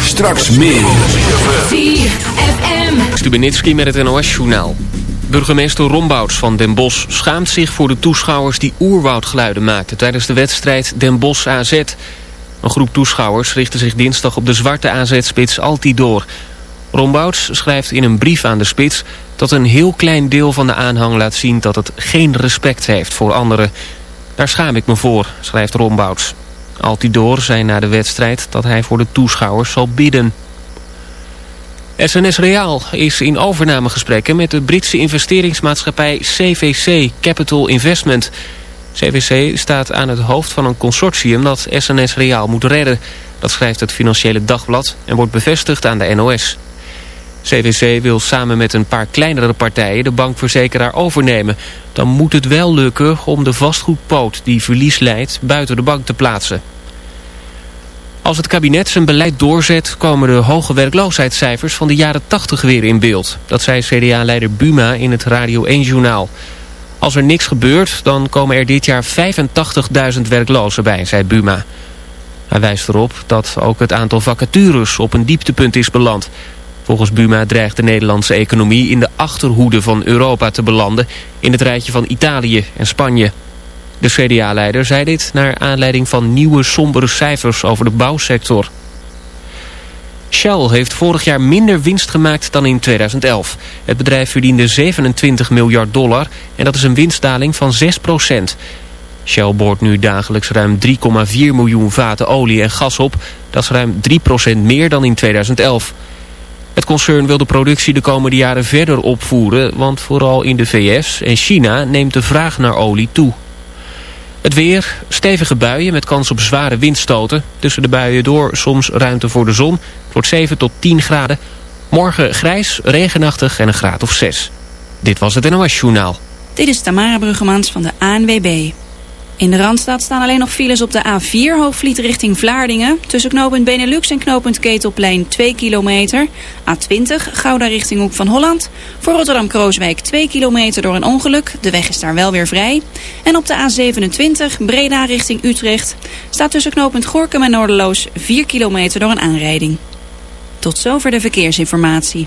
Straks meer. 4FM. Stubenitski met het NOS-journaal. Burgemeester Rombouts van Den Bosch schaamt zich voor de toeschouwers... die oerwoudgeluiden maakten tijdens de wedstrijd Den Bosch AZ. Een groep toeschouwers richtte zich dinsdag op de zwarte AZ-spits Altidoor. Rombouts schrijft in een brief aan de spits... dat een heel klein deel van de aanhang laat zien... dat het geen respect heeft voor anderen. Daar schaam ik me voor, schrijft Rombouts. Altidoor zei na de wedstrijd dat hij voor de toeschouwers zal bidden. SNS Reaal is in overnamegesprekken met de Britse investeringsmaatschappij CVC Capital Investment. CVC staat aan het hoofd van een consortium dat SNS Reaal moet redden. Dat schrijft het Financiële Dagblad en wordt bevestigd aan de NOS. CVC wil samen met een paar kleinere partijen de bankverzekeraar overnemen. Dan moet het wel lukken om de vastgoedpoot die verlies leidt buiten de bank te plaatsen. Als het kabinet zijn beleid doorzet komen de hoge werkloosheidscijfers van de jaren 80 weer in beeld. Dat zei CDA-leider Buma in het Radio 1-journaal. Als er niks gebeurt, dan komen er dit jaar 85.000 werklozen bij, zei Buma. Hij wijst erop dat ook het aantal vacatures op een dieptepunt is beland. Volgens Buma dreigt de Nederlandse economie in de achterhoede van Europa te belanden... in het rijtje van Italië en Spanje. De CDA-leider zei dit naar aanleiding van nieuwe sombere cijfers over de bouwsector. Shell heeft vorig jaar minder winst gemaakt dan in 2011. Het bedrijf verdiende 27 miljard dollar en dat is een winstdaling van 6 procent. Shell boort nu dagelijks ruim 3,4 miljoen vaten olie en gas op. Dat is ruim 3 procent meer dan in 2011. Het concern wil de productie de komende jaren verder opvoeren... want vooral in de VS en China neemt de vraag naar olie toe. Het weer, stevige buien met kans op zware windstoten. Tussen de buien door soms ruimte voor de zon. Het wordt 7 tot 10 graden. Morgen grijs, regenachtig en een graad of 6. Dit was het NOS Journaal. Dit is Tamara Bruggemans van de ANWB. In de Randstad staan alleen nog files op de A4 Hoogvliet richting Vlaardingen. Tussen knooppunt Benelux en knooppunt Ketelplein 2 kilometer. A20 Gouda richting Hoek van Holland. Voor Rotterdam-Krooswijk 2 kilometer door een ongeluk. De weg is daar wel weer vrij. En op de A27 Breda richting Utrecht. Staat tussen knooppunt Gorkum en Noorderloos 4 kilometer door een aanrijding. Tot zover de verkeersinformatie.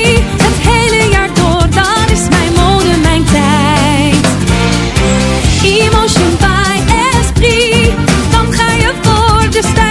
está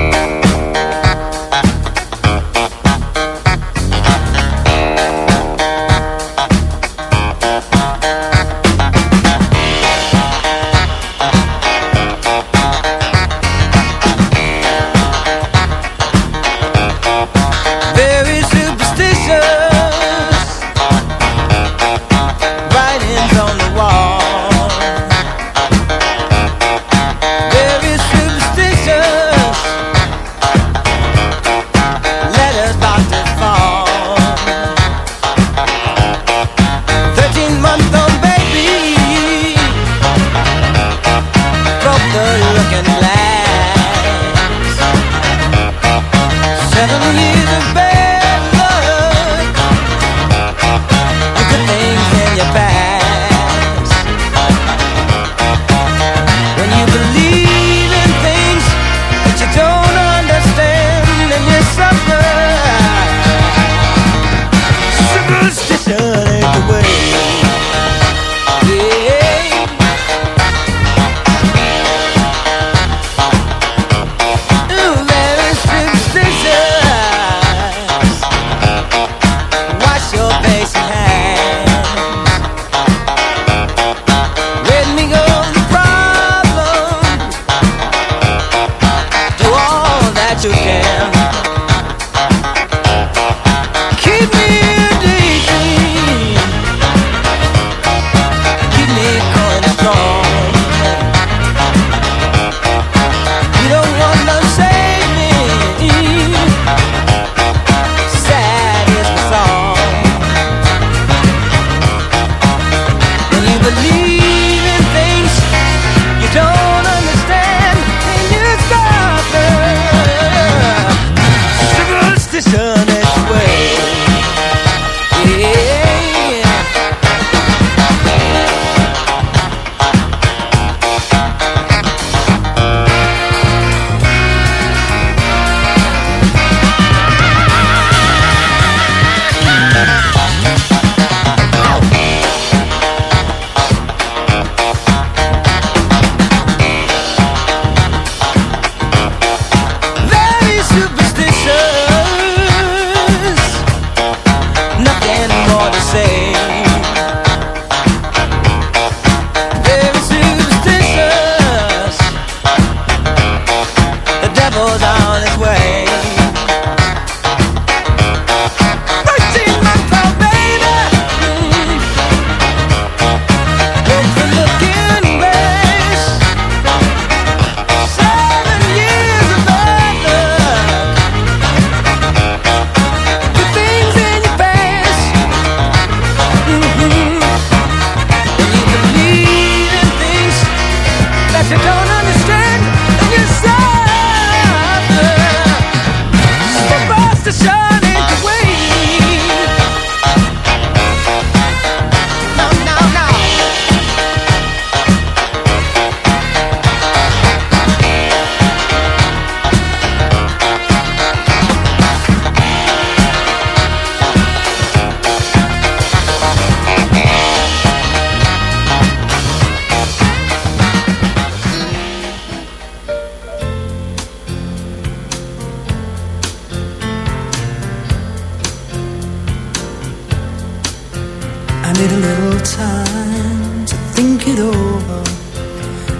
I need a little time to think it over.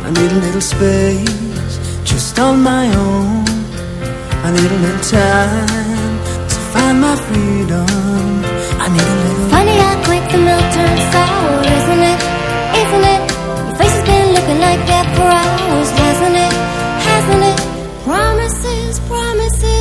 I need a little space just on my own. I need a little time to find my freedom. I need a little. Funny how quick the milk turns sour, isn't it? Isn't it? Your face has been looking like that for hours, hasn't it? Hasn't it? Promises, promises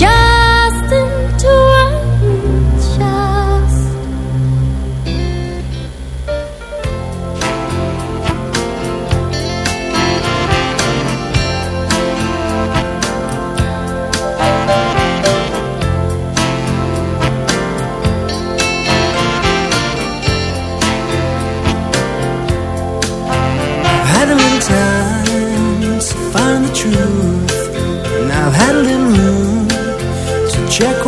Ya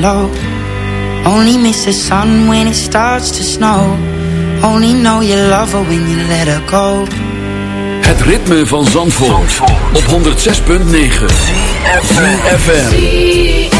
low. Only miss the sun when it starts to snow. Only know you love her when you let her go. Het ritme van Zandvoort, op 106.9 FM.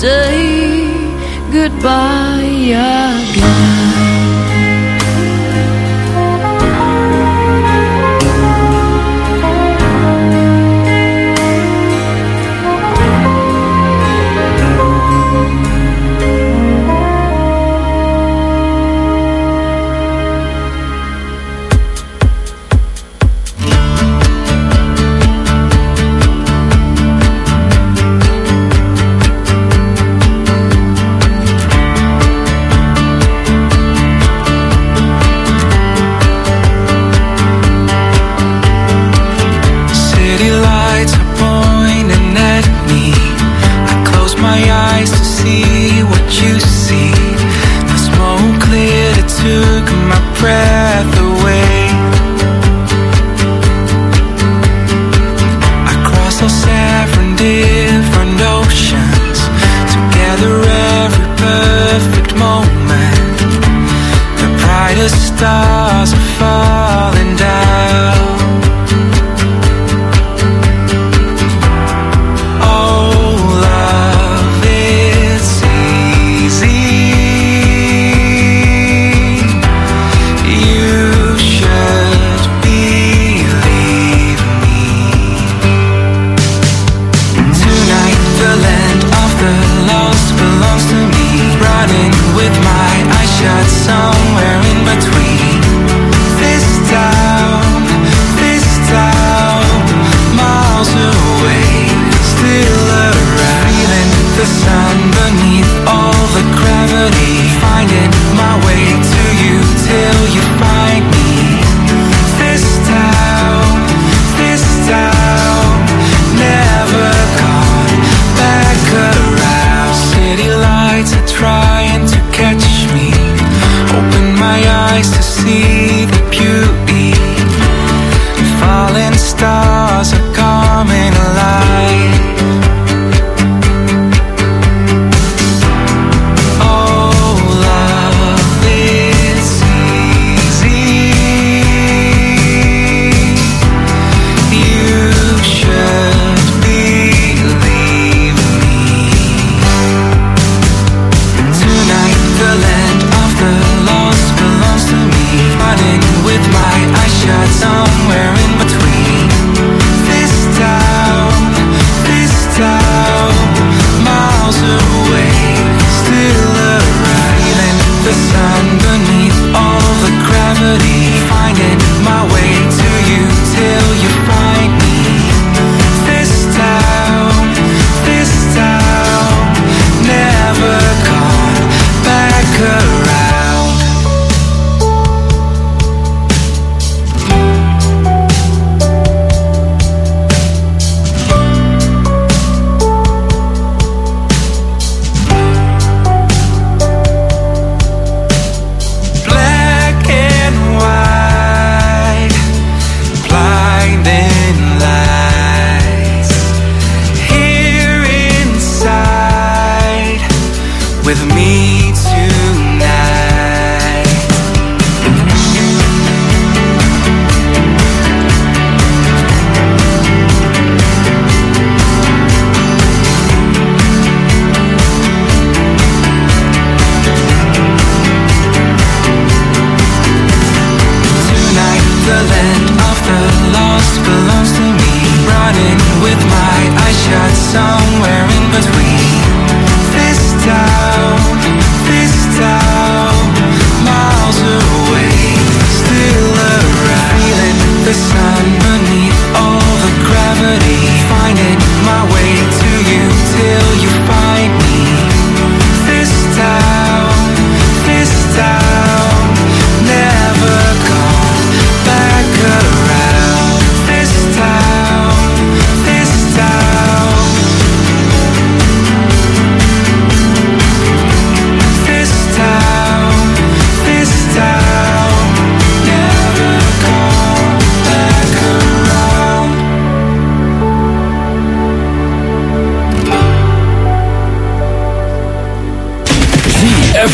say goodbye. Yeah.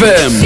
ZFM.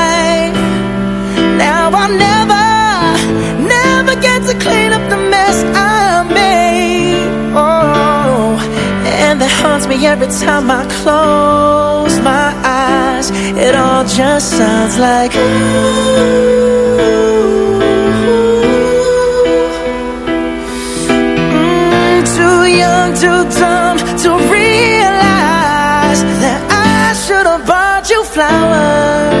Now I'll never, never get to clean up the mess I made. Oh, and that haunts me every time I close my eyes. It all just sounds like too young, too dumb to realize that I should have bought you flowers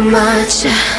too much.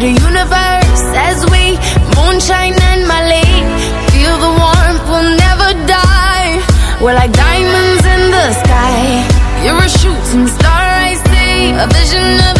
the universe as we moonshine and Malay. Feel the warmth, we'll never die. We're like diamonds in the sky. You're a shooting star, I see. A vision of